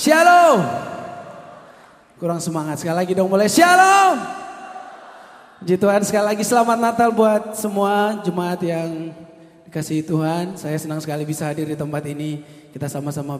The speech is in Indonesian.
Shalom. Kurang semangat sekali lagi dong mulai. Shalom. Puji Tuhan sekali lagi selamat Natal buat semua jemaat yang dikasihi Tuhan. Saya senang sekali bisa hadir di tempat ini. Kita sama-sama